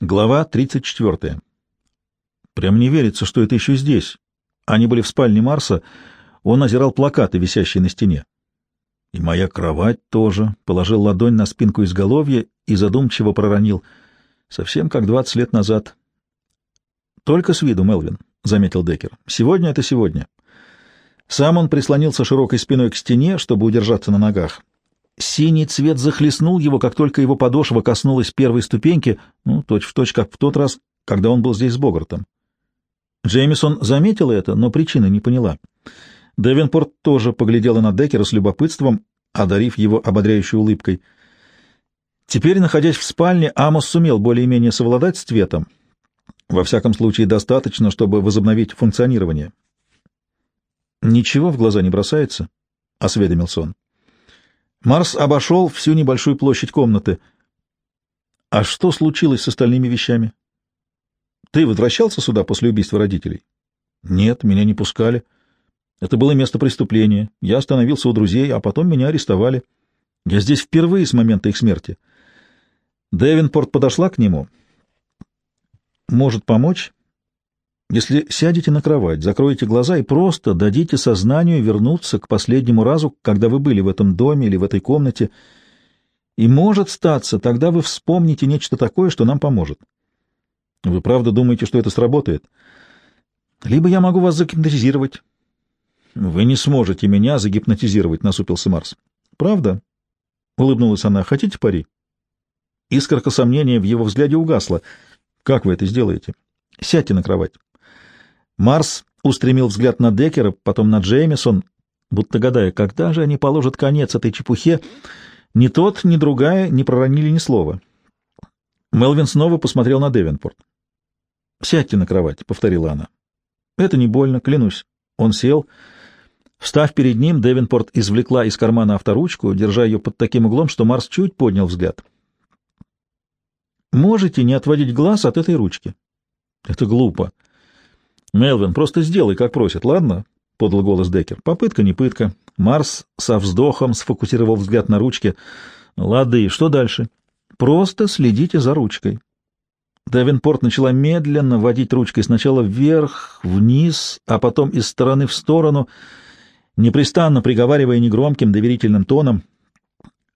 Глава 34. Прям не верится, что это еще здесь. Они были в спальне Марса. Он озирал плакаты, висящие на стене. И моя кровать тоже. Положил ладонь на спинку изголовья и задумчиво проронил. Совсем как двадцать лет назад. Только с виду, Мелвин, — заметил Деккер. Сегодня — это сегодня. Сам он прислонился широкой спиной к стене, чтобы удержаться на ногах. Синий цвет захлестнул его, как только его подошва коснулась первой ступеньки, ну, точь-в-точь, точь, как в тот раз, когда он был здесь с Богартом. Джеймисон заметила это, но причины не поняла. Девенпорт тоже поглядела на Деккера с любопытством, одарив его ободряющей улыбкой. Теперь, находясь в спальне, Амос сумел более-менее совладать с цветом. Во всяком случае, достаточно, чтобы возобновить функционирование. «Ничего в глаза не бросается?» — осведомился он. Марс обошел всю небольшую площадь комнаты. А что случилось с остальными вещами? Ты возвращался сюда после убийства родителей? Нет, меня не пускали. Это было место преступления. Я остановился у друзей, а потом меня арестовали. Я здесь впервые с момента их смерти. Девинпорт подошла к нему. Может помочь? Если сядете на кровать, закроете глаза и просто дадите сознанию вернуться к последнему разу, когда вы были в этом доме или в этой комнате, и может статься, тогда вы вспомните нечто такое, что нам поможет. Вы правда думаете, что это сработает? Либо я могу вас загипнотизировать. Вы не сможете меня загипнотизировать, насупился Марс. Правда? Улыбнулась она. Хотите пари? Искорка сомнения в его взгляде угасла. Как вы это сделаете? Сядьте на кровать. Марс устремил взгляд на Деккера, потом на Джеймисон, будто гадая, когда же они положат конец этой чепухе. Ни тот, ни другая не проронили ни слова. Мелвин снова посмотрел на Девенпорт. «Сядьте на кровать», — повторила она. «Это не больно, клянусь». Он сел. Встав перед ним, Девенпорт извлекла из кармана авторучку, держа ее под таким углом, что Марс чуть поднял взгляд. «Можете не отводить глаз от этой ручки?» «Это глупо», «Мелвин, просто сделай, как просит, ладно?» — подал голос Деккер. «Попытка не пытка». Марс со вздохом сфокусировал взгляд на ручке. «Лады, что дальше?» «Просто следите за ручкой». Давенпорт начала медленно водить ручкой сначала вверх, вниз, а потом из стороны в сторону, непрестанно приговаривая негромким доверительным тоном.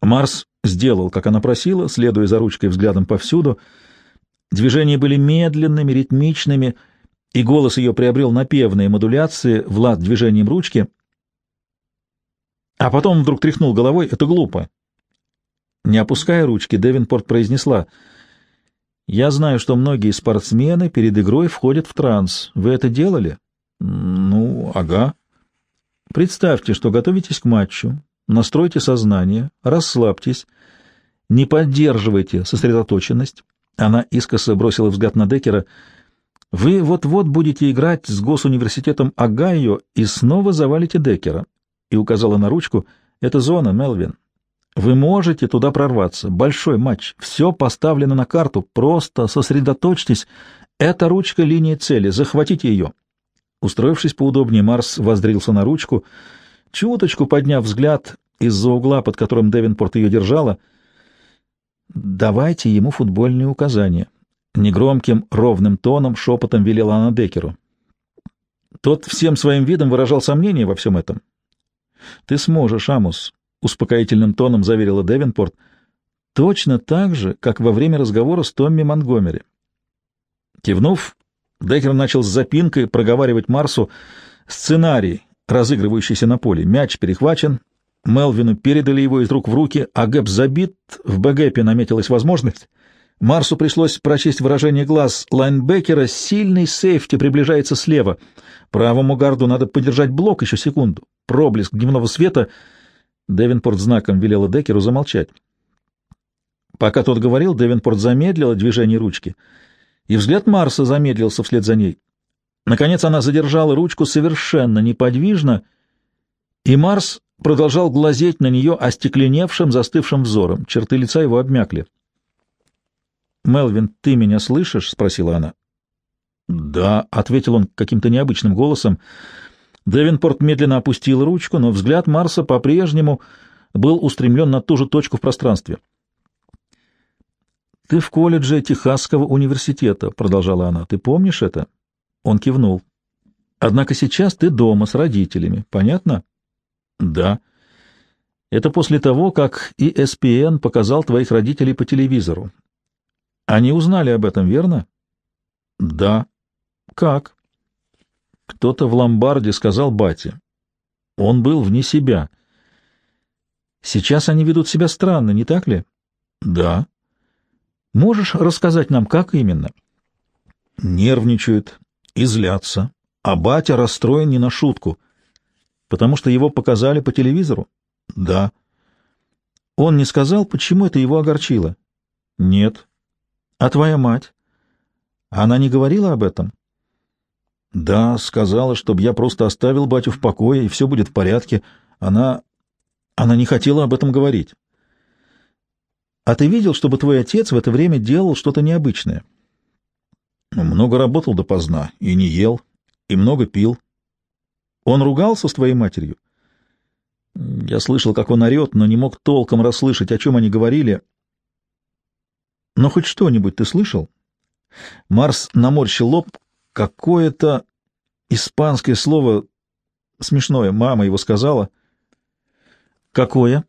Марс сделал, как она просила, следуя за ручкой взглядом повсюду. Движения были медленными, ритмичными — и голос ее приобрел напевные модуляции в лад движением ручки, а потом вдруг тряхнул головой. Это глупо. Не опуская ручки, Девинпорт произнесла, «Я знаю, что многие спортсмены перед игрой входят в транс. Вы это делали?» «Ну, ага». «Представьте, что готовитесь к матчу, настройте сознание, расслабьтесь, не поддерживайте сосредоточенность». Она искоса бросила взгляд на Деккера — вы вот-вот будете играть с госуниверситетом Огайо и снова завалите Деккера. И указала на ручку. Это зона, Мелвин. Вы можете туда прорваться. Большой матч. Все поставлено на карту. Просто сосредоточьтесь. Это ручка линии цели. Захватите ее. Устроившись поудобнее, Марс воздрился на ручку, чуточку подняв взгляд из-за угла, под которым Девинпорт ее держала. «Давайте ему футбольные указания». Негромким, ровным тоном, шепотом велела она Декеру. Тот всем своим видом выражал сомнение во всем этом. «Ты сможешь, Амус», — успокоительным тоном заверила Девинпорт, — «точно так же, как во время разговора с Томми Монтгомери». Кивнув, Декер начал с запинкой проговаривать Марсу сценарий, разыгрывающийся на поле. Мяч перехвачен, Мелвину передали его из рук в руки, А-гэп забит, в Б-гэпе наметилась возможность Марсу пришлось прочесть выражение глаз лайнбекера. Сильный сейфти приближается слева. Правому гарду надо подержать блок еще секунду. Проблеск дневного света. Девинпорт знаком велела Декеру замолчать. Пока тот говорил, Девинпорт замедлила движение ручки, и взгляд Марса замедлился вслед за ней. Наконец она задержала ручку совершенно неподвижно, и Марс продолжал глазеть на нее остекленевшим, застывшим взором. Черты лица его обмякли. «Мелвин, ты меня слышишь?» — спросила она. «Да», — ответил он каким-то необычным голосом. Девинпорт медленно опустил ручку, но взгляд Марса по-прежнему был устремлен на ту же точку в пространстве. Ты в колледже Техасского университета, продолжала она. Ты помнишь это? Он кивнул. Однако сейчас ты дома с родителями. Понятно? Да. Это после того, как ESPN показал твоих родителей по телевизору. Они узнали об этом, верно? Да. Как? Кто-то в ломбарде сказал бате. Он был вне себя. Сейчас они ведут себя странно, не так ли? Да. Можешь рассказать нам, как именно? Нервничают и злятся, а батя расстроен не на шутку, потому что его показали по телевизору. Да. Он не сказал, почему это его огорчило? Нет. А твоя мать? Она не говорила об этом? Да, сказала, чтобы я просто оставил батю в покое, и все будет в порядке. Она... Она не хотела об этом говорить. А ты видел, чтобы твой отец в это время делал что-то необычное? Много работал допоздна и не ел, и много пил. Он ругался с твоей матерью? Я слышал, как он орет, но не мог толком расслышать, о чем они говорили. Но хоть что-нибудь ты слышал? Марс наморщил лоб. Какое-то испанское слово смешное, мама его сказала. Какое?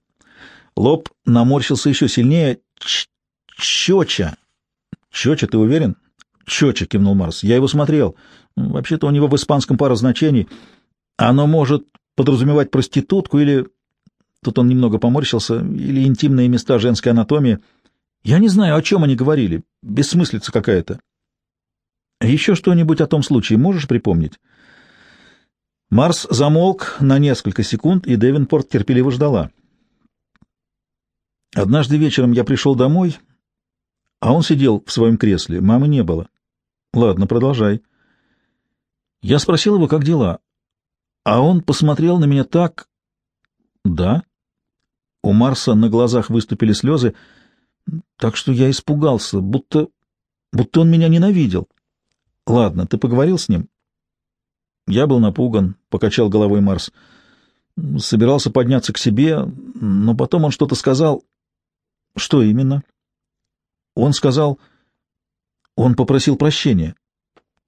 Лоб наморщился еще сильнее. Ч Чоча. Чоча, ты уверен? Чоча, кивнул Марс. Я его смотрел. Вообще-то у него в испанском пара значений. Оно может подразумевать проститутку или... Тут он немного поморщился. Или интимные места женской анатомии. Я не знаю, о чем они говорили. Бессмыслица какая-то. Еще что-нибудь о том случае можешь припомнить? Марс замолк на несколько секунд, и Девинпорт терпеливо ждала. Однажды вечером я пришел домой, а он сидел в своем кресле. Мамы не было. Ладно, продолжай. Я спросил его, как дела, а он посмотрел на меня так... Да? У Марса на глазах выступили слезы, так что я испугался, будто... будто он меня ненавидел. Ладно, ты поговорил с ним? Я был напуган, — покачал головой Марс. Собирался подняться к себе, но потом он что-то сказал. Что именно? Он сказал... Он попросил прощения.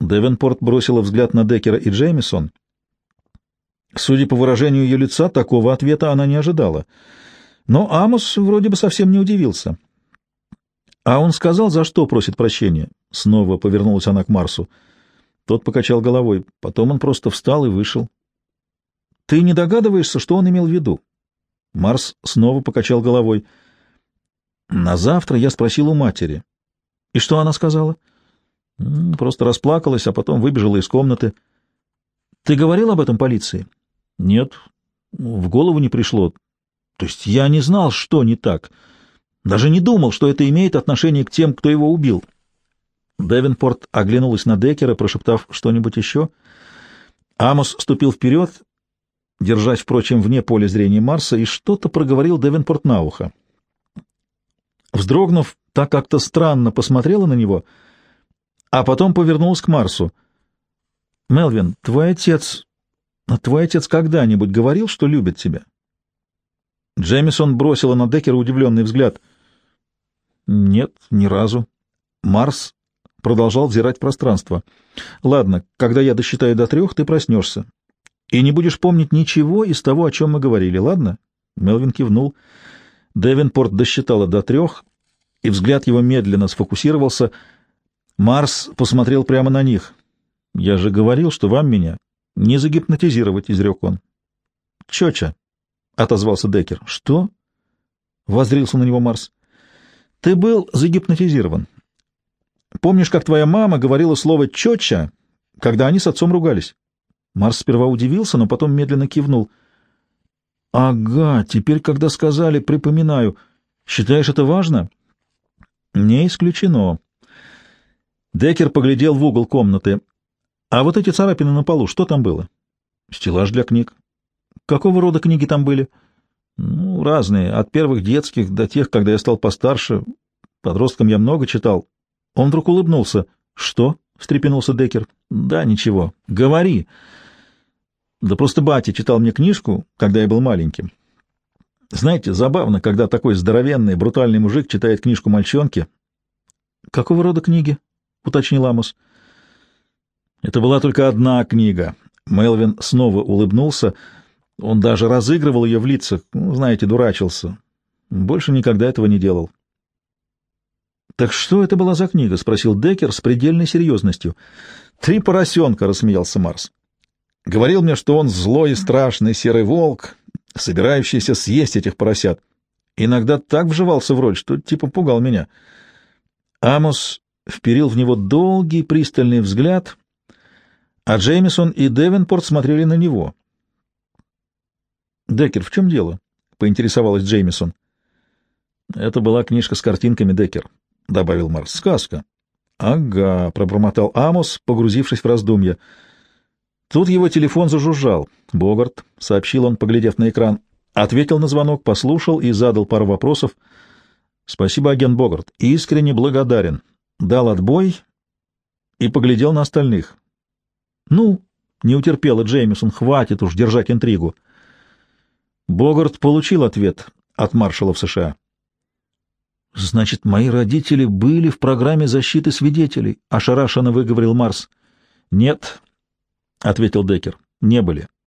Девенпорт бросила взгляд на Деккера и Джеймисон. Судя по выражению ее лица, такого ответа она не ожидала. Но Амос вроде бы совсем не удивился. А он сказал, за что просит прощения? Снова повернулась она к Марсу. Тот покачал головой. Потом он просто встал и вышел. Ты не догадываешься, что он имел в виду? Марс снова покачал головой. На завтра я спросил у матери. И что она сказала? Просто расплакалась, а потом выбежала из комнаты. Ты говорил об этом полиции? Нет, в голову не пришло. То есть я не знал, что не так. Даже не думал, что это имеет отношение к тем, кто его убил. Девинпорт оглянулась на Деккера, прошептав что-нибудь еще. Амос ступил вперед, держась, впрочем, вне поля зрения Марса, и что-то проговорил Девинпорт на ухо. Вздрогнув, так как-то странно посмотрела на него, а потом повернулась к Марсу. «Мелвин, твой отец... Твой отец когда-нибудь говорил, что любит тебя?» Джемисон бросила на Деккера удивленный взгляд. «Нет, ни разу». Марс продолжал взирать пространство. «Ладно, когда я досчитаю до трех, ты проснешься. И не будешь помнить ничего из того, о чем мы говорили, ладно?» Мелвин кивнул. Девинпорт досчитала до трех, и взгляд его медленно сфокусировался. Марс посмотрел прямо на них. «Я же говорил, что вам меня не загипнотизировать», — изрек он. «Чоча», — отозвался Деккер. «Что?» — воззрился на него Марс. «Ты был загипнотизирован. Помнишь, как твоя мама говорила слово «чоча», когда они с отцом ругались?» Марс сперва удивился, но потом медленно кивнул. «Ага, теперь, когда сказали, припоминаю. Считаешь это важно?» «Не исключено». Деккер поглядел в угол комнаты. «А вот эти царапины на полу, что там было?» «Стеллаж для книг». «Какого рода книги там были?» «Ну, разные, от первых детских до тех, когда я стал постарше. Подростком я много читал. Он вдруг улыбнулся. «Что?» — встрепенулся Деккер. «Да, ничего. Говори». «Да просто батя читал мне книжку, когда я был маленьким. Знаете, забавно, когда такой здоровенный, брутальный мужик читает книжку мальчонки, Какого рода книги? — уточнил Амос. Это была только одна книга. Мелвин снова улыбнулся. Он даже разыгрывал ее в лицах, ну, знаете, дурачился. Больше никогда этого не делал. «Так что это была за книга?» — спросил Деккер с предельной серьезностью. «Три поросенка», — рассмеялся Марс. «Говорил мне, что он злой и страшный серый волк, собирающийся съесть этих поросят. Иногда так вживался в роль, что типа пугал меня». Амос вперил в него долгий пристальный взгляд, а Джеймисон и Девенпорт смотрели на него. «Деккер, в чем дело?» — поинтересовалась Джеймисон. «Это была книжка с картинками, Деккер», — добавил Марс. «Сказка». «Ага», — пробормотал Амос, погрузившись в раздумья. Тут его телефон зажужжал. «Богарт», — сообщил он, поглядев на экран, ответил на звонок, послушал и задал пару вопросов. «Спасибо, агент Богарт. Искренне благодарен. Дал отбой и поглядел на остальных. «Ну?» — не утерпела Джеймисон. «Хватит уж держать интригу». Богарт получил ответ от маршалов США. «Значит, мои родители были в программе защиты свидетелей», — ошарашенно выговорил Марс. «Нет», — ответил Деккер, — «не были.